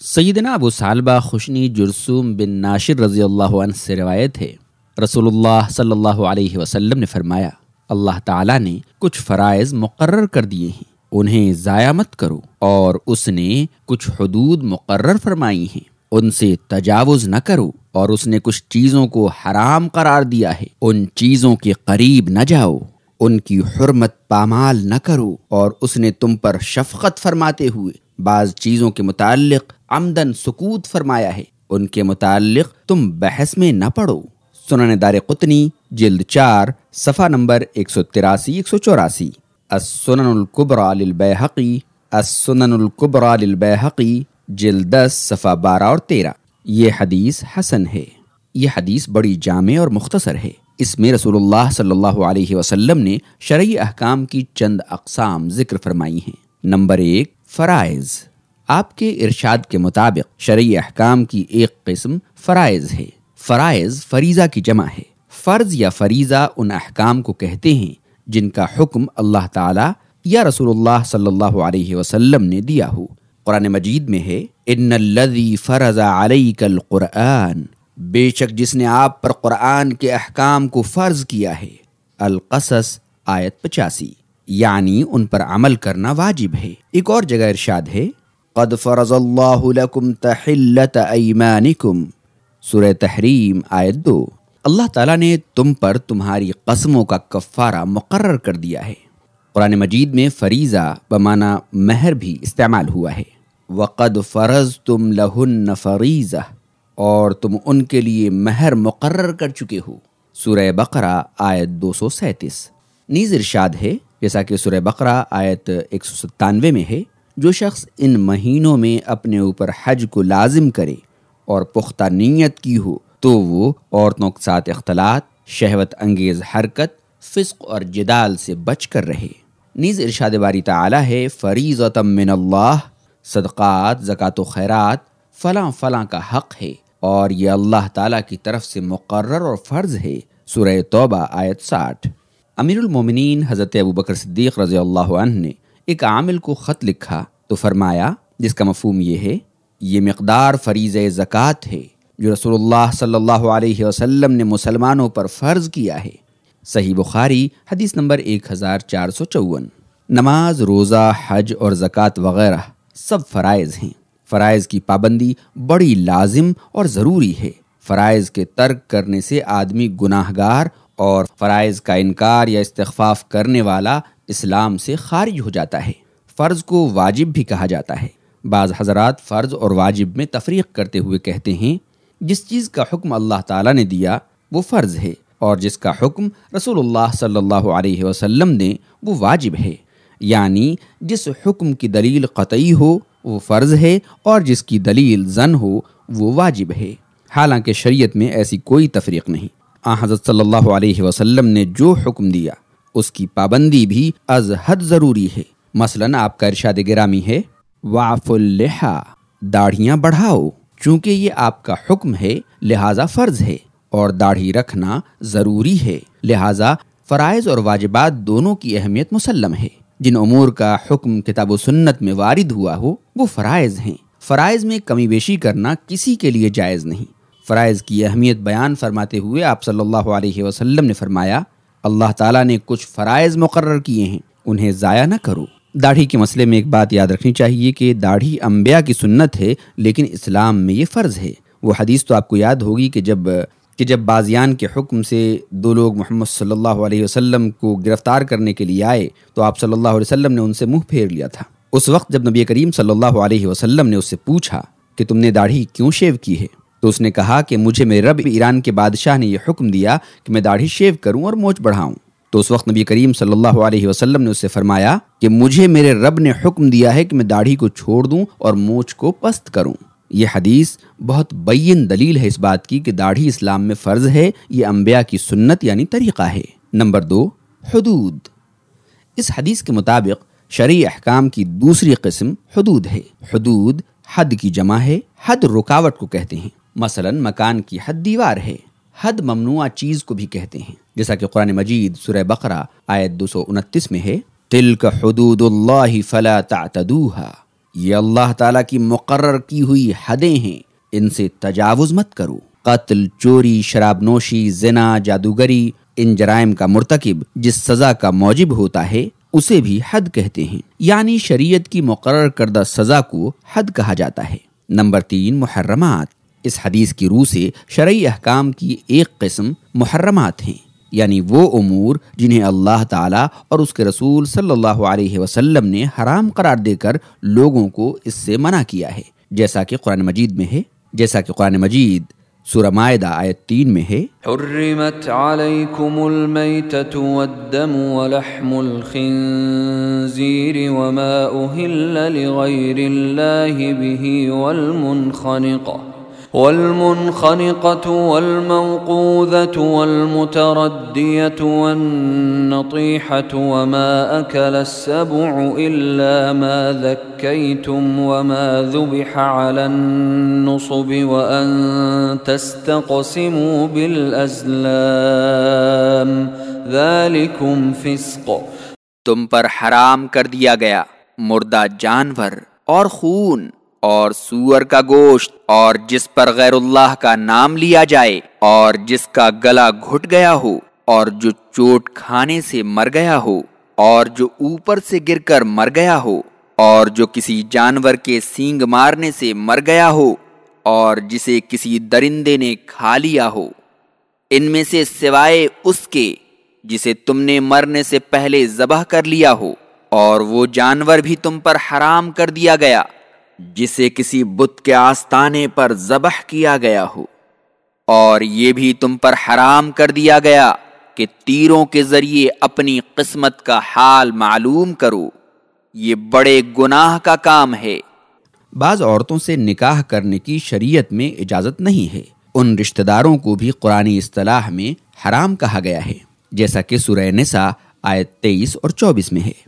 سیدنا ابو صالبہ خوشنی جرسوم بن ناشر رضی اللہ عنہ سے روایت ہے۔ رسول اللہ صلی اللہ علیہ وسلم نے فرمایا، اللہ تعالیٰ نے کچھ فرائض مقرر کر دیے ہیں، انہیں ضائع مت کرو اور اس نے کچھ حدود مقرر فرمائی ہیں۔ ان سے تجاوز نہ کرو اور اس نے کچھ چیزوں کو حرام قرار دیا ہے۔ ان چیزوں کے قریب نہ جاؤ، ان کی حرمت پامال نہ کرو اور اس نے تم پر شفقت فرماتے ہوئے۔ بعض چیزوں کے متعلق آمدن سکوت فرمایا ہے۔ ان کے متعلق تم بحث میں نہ پڑو سنن دار قطنی، جلد چار، صفحہ نمبر ایک سو تراسی، ایک سو چوراسی۔ السنن القبرا للبیحقی، السنن القبرا للبیحقی، جلد دس، صفحہ بارہ اور تیرہ۔ یہ حدیث حسن ہے۔ یہ حدیث بڑی جامع اور مختصر ہے۔ اس میں رسول اللہ صلی اللہ علیہ وسلم نے شرعی احکام کی چند اقسام ذکر فرمائی ہیں۔ نمبر ایک فرائض۔ آپ کے ارشاد کے مطابق شرعی احکام کی ایک قسم فرائض ہے۔ فرائض فریضہ کی جمع ہے۔ فرض یا فریضہ ان احکام کو کہتے ہیں جن کا حکم اللہ تعالی یا رسول اللہ صلی اللہ علیہ وسلم نے دیا ہو۔ قرآن مجید میں ہے، ان الذي فرض عليك القرآن بے شک جس نے آپ پر قرآن کے احکام کو فرض کیا ہے۔ القصص آیت پچاسی۔ یعنی ان پر عمل کرنا واجب ہے۔ ایک اور جگہ ارشاد ہے، قد فرض اللہ لکم تحلت ایمانکم سورہ تحریم، آیت دو۔ اللہ تعالیٰ نے تم پر تمہاری قسموں کا کفارہ مقرر کر دیا ہے۔ قرآن مجید میں فریضہ بمانا مہر بھی استعمال ہوا ہے۔ وقد فرض تم لہن فریضہ اور تم ان کے لیے مہر مقرر کر چکے ہو۔ سورہ بقرہ، آیت دو سو سینتیس۔ نیز ارشاد ہے جیسا کہ سورہ بقرہ آیت ایک سو ستانوے میں ہے، جو شخص ان مہینوں میں اپنے اوپر حج کو لازم کرے اور پختہ نیت کی ہو، تو وہ عورتوں کے ساتھ اختلاط، شہوت انگیز حرکت، فسق اور جدال سے بچ کر رہے۔ نیز ارشاد باری تعالی ہے فریض من اللہ، صدقات، زکوٰۃ و خیرات، فلاں فلاں کا حق ہے۔ اور یہ اللہ تعالیٰ کی طرف سے مقرر اور فرض ہے، سورہ توبہ آیت ساٹھ۔ امیر المومنین حضرت ابو بکر صدیق رضی اللہ عنہ نے ایک عامل کو خط لکھا تو فرمایا، جس کا مفہوم یہ ہے، یہ مقدار فریض زکوٰۃ ہے جو رسول اللہ صلی اللہ علیہ وسلم نے مسلمانوں پر فرض کیا ہے۔ صحیح بخاری، حدیث نمبر ایک ہزار چار سو چون۔ نماز، روزہ، حج اور زکوٰۃ وغیرہ سب فرائض ہیں۔ فرائض کی پابندی بڑی لازم اور ضروری ہے۔ فرائض کے ترک کرنے سے آدمی گناہ گار اور فرائض کا انکار یا استخفاف کرنے والا اسلام سے خارج ہو جاتا ہے۔ فرض کو واجب بھی کہا جاتا ہے۔ بعض حضرات فرض اور واجب میں تفریق کرتے ہوئے کہتے ہیں، جس چیز کا حکم اللہ تعالیٰ نے دیا، وہ فرض ہے، اور جس کا حکم رسول اللہ صلی اللہ علیہ وسلم نے، وہ واجب ہے۔ یعنی جس حکم کی دلیل قطعی ہو، وہ فرض ہے، اور جس کی دلیل زن ہو، وہ واجب ہے۔ حالانکہ شریعت میں ایسی کوئی تفریق نہیں۔ آ، حضرت صلی اللہ علیہ وسلم نے جو حکم دیا، اس کی پابندی بھی از حد ضروری ہے۔ مثلا آپ کا ارشاد گرامی ہے واف الحا داڑھیاں بڑھاؤ۔ چونکہ یہ آپ کا حکم ہے، لہٰذا فرض ہے۔ اور داڑھی رکھنا ضروری ہے، لہٰذا فرائض اور واجبات دونوں کی اہمیت مسلم ہے۔ جن امور کا حکم کتاب و سنت میں وارد ہوا ہو، وہ فرائض ہیں۔ فرائض میں کمی بیشی کرنا کسی کے لیے جائز نہیں۔ فرائض کی اہمیت بیان فرماتے ہوئے آپ صلی اللہ علیہ وسلم نے فرمایا، اللہ تعالیٰ نے کچھ فرائض مقرر کیے ہیں، انہیں ضائع نہ کرو۔ داڑھی کے مسئلے میں ایک بات یاد رکھنی چاہیے کہ داڑھی انبیاء کی سنت ہے، لیکن اسلام میں یہ فرض ہے۔ وہ حدیث تو آپ کو یاد ہوگی کہ جبکہ جب بازیان کے حکم سے دو لوگ محمد صلی اللہ علیہ وسلم کو گرفتار کرنے کے لیے آئے، تو آپ صلی اللہ علیہ وسلم نے ان سے منہ پھیر لیا تھا۔ اس وقت جب نبی کریم صلی اللہ علیہ وسلم نے اس سے پوچھا کہ تم نے داڑھی کیوں شیو کی ہے؟ تو اس نے کہا کہ مجھے میرے رب ایران کے بادشاہ نے یہ حکم دیا کہ میں داڑھی شیو کروں اور موچ بڑھاؤں۔ تو اس وقت نبی کریم صلی اللہ علیہ وسلم نے اس سے فرمایا کہ مجھے میرے رب نے حکم دیا ہے کہ میں داڑھی کو چھوڑ دوں اور موچ کو پست کروں۔ یہ حدیث بہت بین دلیل ہے اس بات کی کہ داڑھی اسلام میں فرض ہے، یہ انبیاء کی سنت یعنی طریقہ ہے۔ نمبر دو، حدود۔ اس حدیث کے مطابق شرعی احکام کی دوسری قسم حدود ہے۔ حدود حد کی جمع ہے، حد رکاوٹ کو کہتے ہیں۔ مثلا مکان کی حد دیوار ہے۔ حد ممنوع چیز کو بھی کہتے ہیں۔ جیسا کہ قرآن مجید سورہ بقرہ آیت دو سو انتیس میں ہے۔ تلک حدود اللہ فلا تعتدوها۔ یہ اللہ تعالیٰ کی مقرر کی ہوئی حدیں ہیں۔ ان سے تجاوز مت کرو۔ قتل، چوری، شراب نوشی، زنا، جادوگری، ان جرائم کا مرتکب جس سزا کا موجب ہوتا ہے، اسے بھی حد کہتے ہیں۔ یعنی شریعت کی مقرر کردہ سزا کو حد کہا جاتا ہے۔ نمبر تین، محرمات۔ اس حدیث کی روح سے شرعی احکام کی ایک قسم محرمات ہیں یعنی وہ امور جنہیں اللہ تعالیٰ اور اس کے رسول صلی اللہ علیہ وسلم نے حرام قرار دے کر لوگوں کو اس سے منع کیا ہے۔ جیسا کہ قرآن مجید میں ہے، جیسا کہ قرآن مجید سورہ معدہ آیت تین میں ہے۔ حرمت علیکم المیتت والدم ولحم الخنزیر وما اہل لغیر اللہ به والمنخنقہ والمنخنقة والموقوذة والمتردية والنطيحة وما أكل السبع إلا ما ذكيتم وما ذبح على النصب وأن تستقسموا بالأزلام. ذلكم فسق. تم پر حرام کر دیا گیا، مردہ جانور اور خون۔ اور سور کا گوشت اور جس پر غیر اللہ کا نام لیا جائے اور جس کا گلا گھٹ گیا ہو اور جو چوٹ کھانے سے مر گیا ہو اور جو اوپر سے گر کر مر گیا ہو اور جو کسی جانور کے سینگ مارنے سے مر گیا ہو اور جسے کسی درندے نے کھا لیا ہو، ان میں سے سوائے اس کے جسے تم نے مرنے سے پہلے ذبح کر لیا ہو اور وہ جانور بھی تم پر حرام کر دیا گیا۔ جسے کسی بت کے آستانے پر ذبح کیا گیا ہو۔ اور یہ بھی تم پر حرام کر دیا گیا کہ تیروں کے ذریعے اپنی قسمت کا حال معلوم کرو۔ یہ بڑے گناہ کا کام ہے۔ بعض عورتوں سے نکاح کرنے کی شریعت میں اجازت نہیں ہے۔ ان رشتہ داروں کو بھی قرآن اصطلاح میں حرام کہا گیا ہے، جیسا کہ سورہ نساء آیت تیئیس اور چوبیس میں ہے۔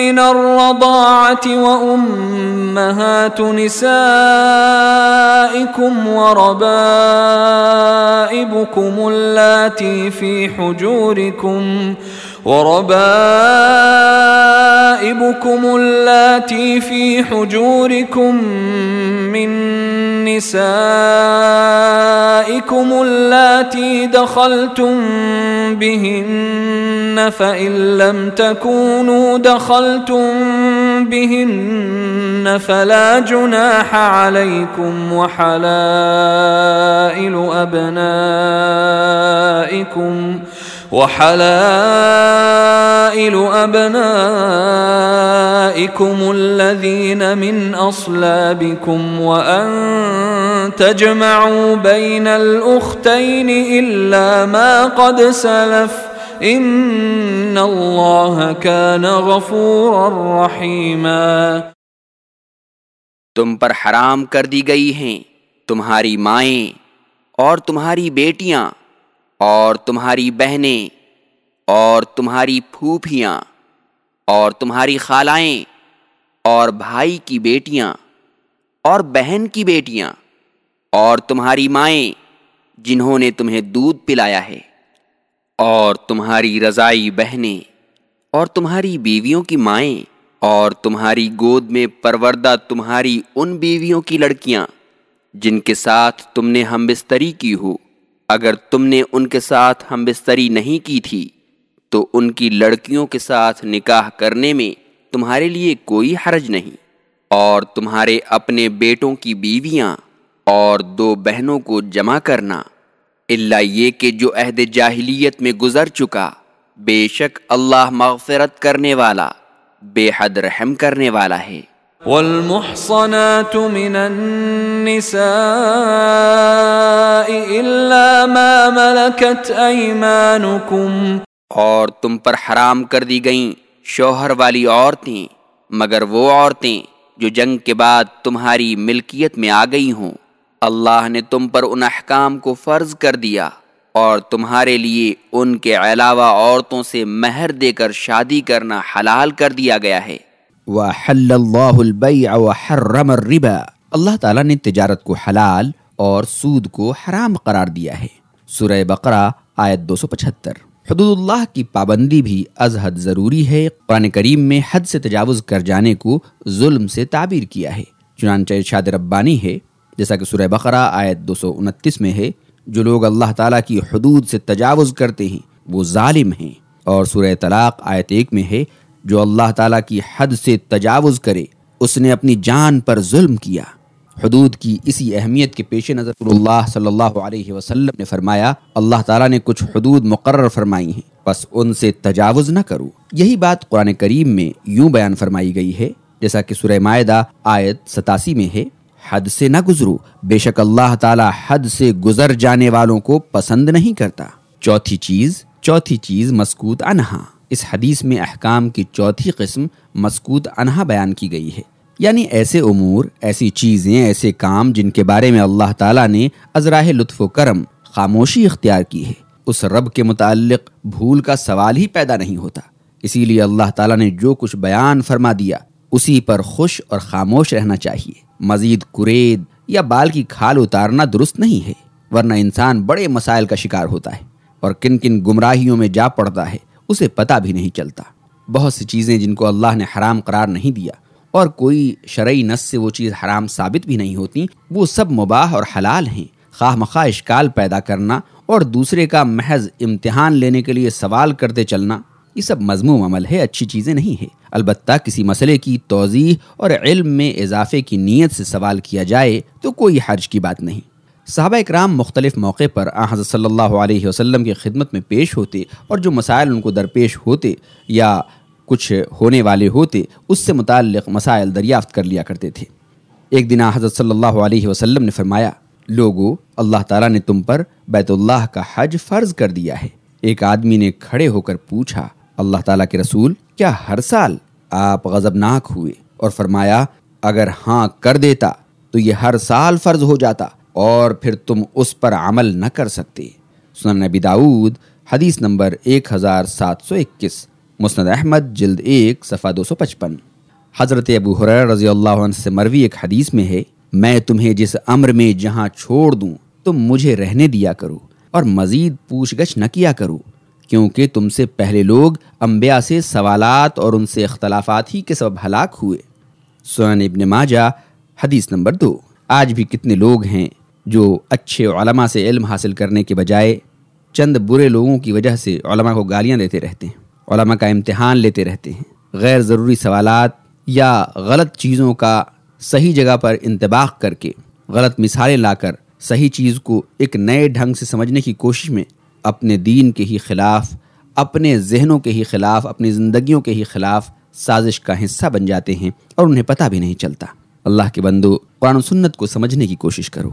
من الرضاعة وأمهات نسائكم وربائبكم اللاتي في حجوركم وربائبكم اللاتي في حجوركم من نسائكم اللاتي دخلتم بهن فإن لم تكونوا دخلتم بهن فلا جناح عليكم وحلائل أبنائكم وحلائل أبنائكم الذين من أصلابكم وأن تجمعوا بين الأختين إلا ما قد سلف ان اللہ كان غفورا رحیما تم پر حرام کر دی گئی ہیں تمہاری مائیں اور تمہاری بیٹیاں اور تمہاری بہنیں، اور تمہاری پھوپھیاں، اور تمہاری خالائیں، اور بھائی کی بیٹیاں، اور بہن کی بیٹیاں، اور تمہاری مائیں، جنہوں نے تمہیں دودھ پلایا ہے، اور تمہاری رضائی بہنیں، اور تمہاری بیویوں کی مائیں، اور تمہاری گود میں پروردہ تمہاری ان بیویوں کی لڑکیاں، جن کے ساتھ تم نے ہم بستری کی ہو۔ اگر تم نے ان کے ساتھ ہم بستری نہیں کی تھی، تو ان کی لڑکیوں کے ساتھ نکاح کرنے میں تمہارے لیے کوئی حرج نہیں۔ اور تمہارے اپنے بیٹوں کی بیویاں اور دو بہنوں کو جمع کرنا۔ اللہ یہ کہ جو عہد جاہلیت میں گزر چکا، بے شک اللہ مغفرت کرنے والا، بے حد رحم کرنے والا ہے۔ والمحصنات من النساء إلا ما ملكت أيمانكم. اور تم پر حرام کر دی گئیں شوہر والی عورتیں، مگر وہ عورتیں جو جنگ کے بعد تمہاری ملکیت میں آ گئی ہوں۔ اللہ نے تم پر ان احکام کو فرض کر دیا اور تمہارے لیے ان کے علاوہ عورتوں سے مہر دے کر شادی کرنا حلال کر دیا گیا ہے۔ وَحَلَّ اللَّهُ الْبَيْعَ وَحَرَّمَ الرِّبَا۔ اللہ تعالیٰ نے تجارت کو حلال اور سود کو حرام قرار دیا ہے۔ سورہ بقرہ، آیت دو سو پچھتر۔ حدود اللہ کی پابندی بھی از حد ضروری ہے۔ قرآن کریم میں حد سے تجاوز کر جانے کو ظلم سے تعبیر کیا ہے۔ چنانچہ ارشاد ربانی ہے، جیسا کہ سورہ بقرہ، آیت دو سو انتیس میں ہے، جو لوگ اللہ تعالیٰ کی حدود سے تجاوز کرتے ہیں، وہ ظالم ہیں۔ اور سورہ طلاق، آیت ایک میں ہے جو اللہ تعالیٰ کی حد سے تجاوز کرے، اس نے اپنی جان پر ظلم کیا۔ حدود کی اسی اہمیت کے پیش نظر اللہ صلی اللہ علیہ وسلم نے فرمایا، اللہ تعالیٰ نے کچھ حدود مقرر فرمائی ہیں، بس ان سے تجاوز نہ کرو۔ یہی بات قرآن کریم میں یوں بیان فرمائی گئی ہے، جیسا کہ سورہ معدہ آیت ستاسی میں ہے، حد سے نہ گزرو۔ بے شک اللہ تعالیٰ حد سے گزر جانے والوں کو پسند نہیں کرتا۔ چوتھی چیز چوتھی چیز مسکوت انہا۔ اس حدیث میں احکام کی چوتھی قسم مسکوت انہا بیان کی گئی ہے۔ یعنی ایسے امور، ایسی چیزیں، ایسے کام جن کے بارے میں اللہ تعالیٰ نے ازراہ لطف و کرم خاموشی اختیار کی ہے۔ اس رب کے متعلق بھول کا سوال ہی پیدا نہیں ہوتا۔ اسی لیے اللہ تعالیٰ نے جو کچھ بیان فرما دیا، اسی پر خوش اور خاموش رہنا چاہیے۔ مزید کرید یا بال کی کھال اتارنا درست نہیں ہے، ورنہ انسان بڑے مسائل کا شکار ہوتا ہے اور کن کن گمراہیوں میں جا پڑتا ہے۔ اسے پتہ بھی نہیں چلتا۔ بہت سی چیزیں جن کو اللہ نے حرام قرار نہیں دیا اور کوئی شرعی نس سے وہ چیز حرام ثابت بھی نہیں ہوتی، وہ سب مباح اور حلال ہیں۔ خواہ مخواہ اشکال پیدا کرنا اور دوسرے کا محض امتحان لینے کے لیے سوال کرتے چلنا، یہ سب مضموم عمل ہے، اچھی چیزیں نہیں ہے البتہ کسی مسئلے کی توضیح اور علم میں اضافے کی نیت سے سوال کیا جائے تو کوئی حرج کی بات نہیں۔ صحابہ اکرام مختلف موقع پر حضرت صلی اللہ علیہ وسلم کی خدمت میں پیش ہوتے اور جو مسائل ان کو درپیش ہوتے یا کچھ ہونے والے ہوتے، اس سے متعلق مسائل دریافت کر لیا کرتے تھے۔ ایک دن حضرت صلی اللہ علیہ وسلم نے فرمایا، لوگو، اللہ تعالیٰ نے تم پر بیت اللہ کا حج فرض کر دیا ہے۔ ایک آدمی نے کھڑے ہو کر پوچھا، اللہ تعالیٰ کے رسول، کیا ہر سال آپ غضبناک ہوئے؟ اور فرمایا، اگر ہاں کر دیتا تو یہ ہر سال فرض ہو جاتا۔ اور پھر تم اس پر عمل نہ کر سکتے۔ سنن نبی داود حدیث نمبر ایک ہزار سات سو اکیس، مسند احمد، جلد ایک، صفحہ دو سو پچپن۔ حضرت ابو حریر رضی اللہ عنہ سے مروی ایک حدیث میں ہے، میں تمہیں جس امر میں جہاں چھوڑ دوں، تم مجھے رہنے دیا کرو اور مزید پوچھ گچھ نہ کیا کرو، کیونکہ تم سے پہلے لوگ انبیاء سے سوالات اور ان سے اختلافات ہی کے سبب ہلاک ہوئے۔ سوان ابن ماجہ، حدیث نمبر دو۔ آج بھی کتنے لوگ ہیں جو اچھے علماء سے علم حاصل کرنے کے بجائے چند برے لوگوں کی وجہ سے علماء کو گالیاں دیتے رہتے ہیں، علماء کا امتحان لیتے رہتے ہیں۔ غیر ضروری سوالات یا غلط چیزوں کا صحیح جگہ پر انتباہ کر کے غلط مثالیں لا کر صحیح چیز کو ایک نئے ڈھنگ سے سمجھنے کی کوشش میں اپنے دین کے ہی خلاف، اپنے ذہنوں کے ہی خلاف، اپنی زندگیوں کے ہی خلاف سازش کا حصہ بن جاتے ہیں اور انہیں پتہ بھی نہیں چلتا۔ اللہ کے بندو، قرآن و سنت کو سمجھنے کی کوشش کرو۔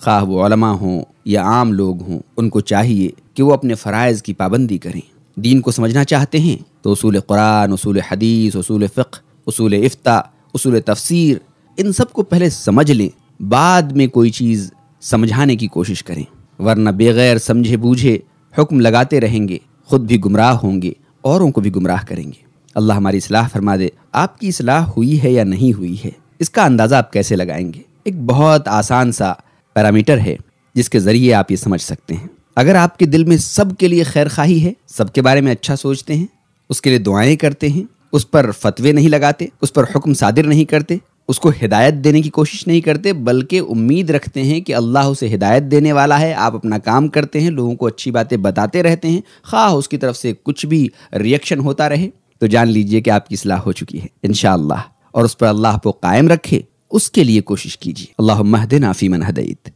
خواہ وہ علماء ہوں یا عام لوگ ہوں، ان کو چاہیے کہ وہ اپنے فرائض کی پابندی کریں۔ دین کو سمجھنا چاہتے ہیں تو اصول قرآن، اصول حدیث، اصول فقہ، اصول افتا اصول تفسیر، ان سب کو پہلے سمجھ لیں، بعد میں کوئی چیز سمجھانے کی کوشش کریں۔ ورنہ بغیر سمجھے بوجھے حکم لگاتے رہیں گے، خود بھی گمراہ ہوں گے، اوروں کو بھی گمراہ کریں گے۔ اللہ ہماری اصلاح فرما دے، آپ کی اصلاح ہوئی ہے یا نہیں ہوئی ہے؟ اس کا اندازہ آپ کیسے لگائیں گے؟ ایک بہت آسان سا پیرامیٹر ہے جس کے ذریعے آپ یہ سمجھ سکتے ہیں۔ اگر آپ کے دل میں سب کے لیے خیر خواہی ہے، سب کے بارے میں اچھا سوچتے ہیں، اس کے لیے دعائیں کرتے ہیں، اس پر فتوے نہیں لگاتے، اس پر حکم صادر نہیں کرتے، اس کو ہدایت دینے کی کوشش نہیں کرتے، بلکہ امید رکھتے ہیں کہ اللہ اسے ہدایت دینے والا ہے، آپ اپنا کام کرتے ہیں، لوگوں کو اچھی باتیں بتاتے رہتے ہیں، خواہ اس کی طرف سے کچھ بھی ریئیکشن ہوتا رہے۔ تو جان لیجیے کہ آپ کی اصلاح ہو چکی ہے، انشاءاللہ۔ اور اس پر اللہ کو قائم رکھے۔ اس کے لیے کوشش کیجیے۔ اللہ مہدنا فی من ہدیت۔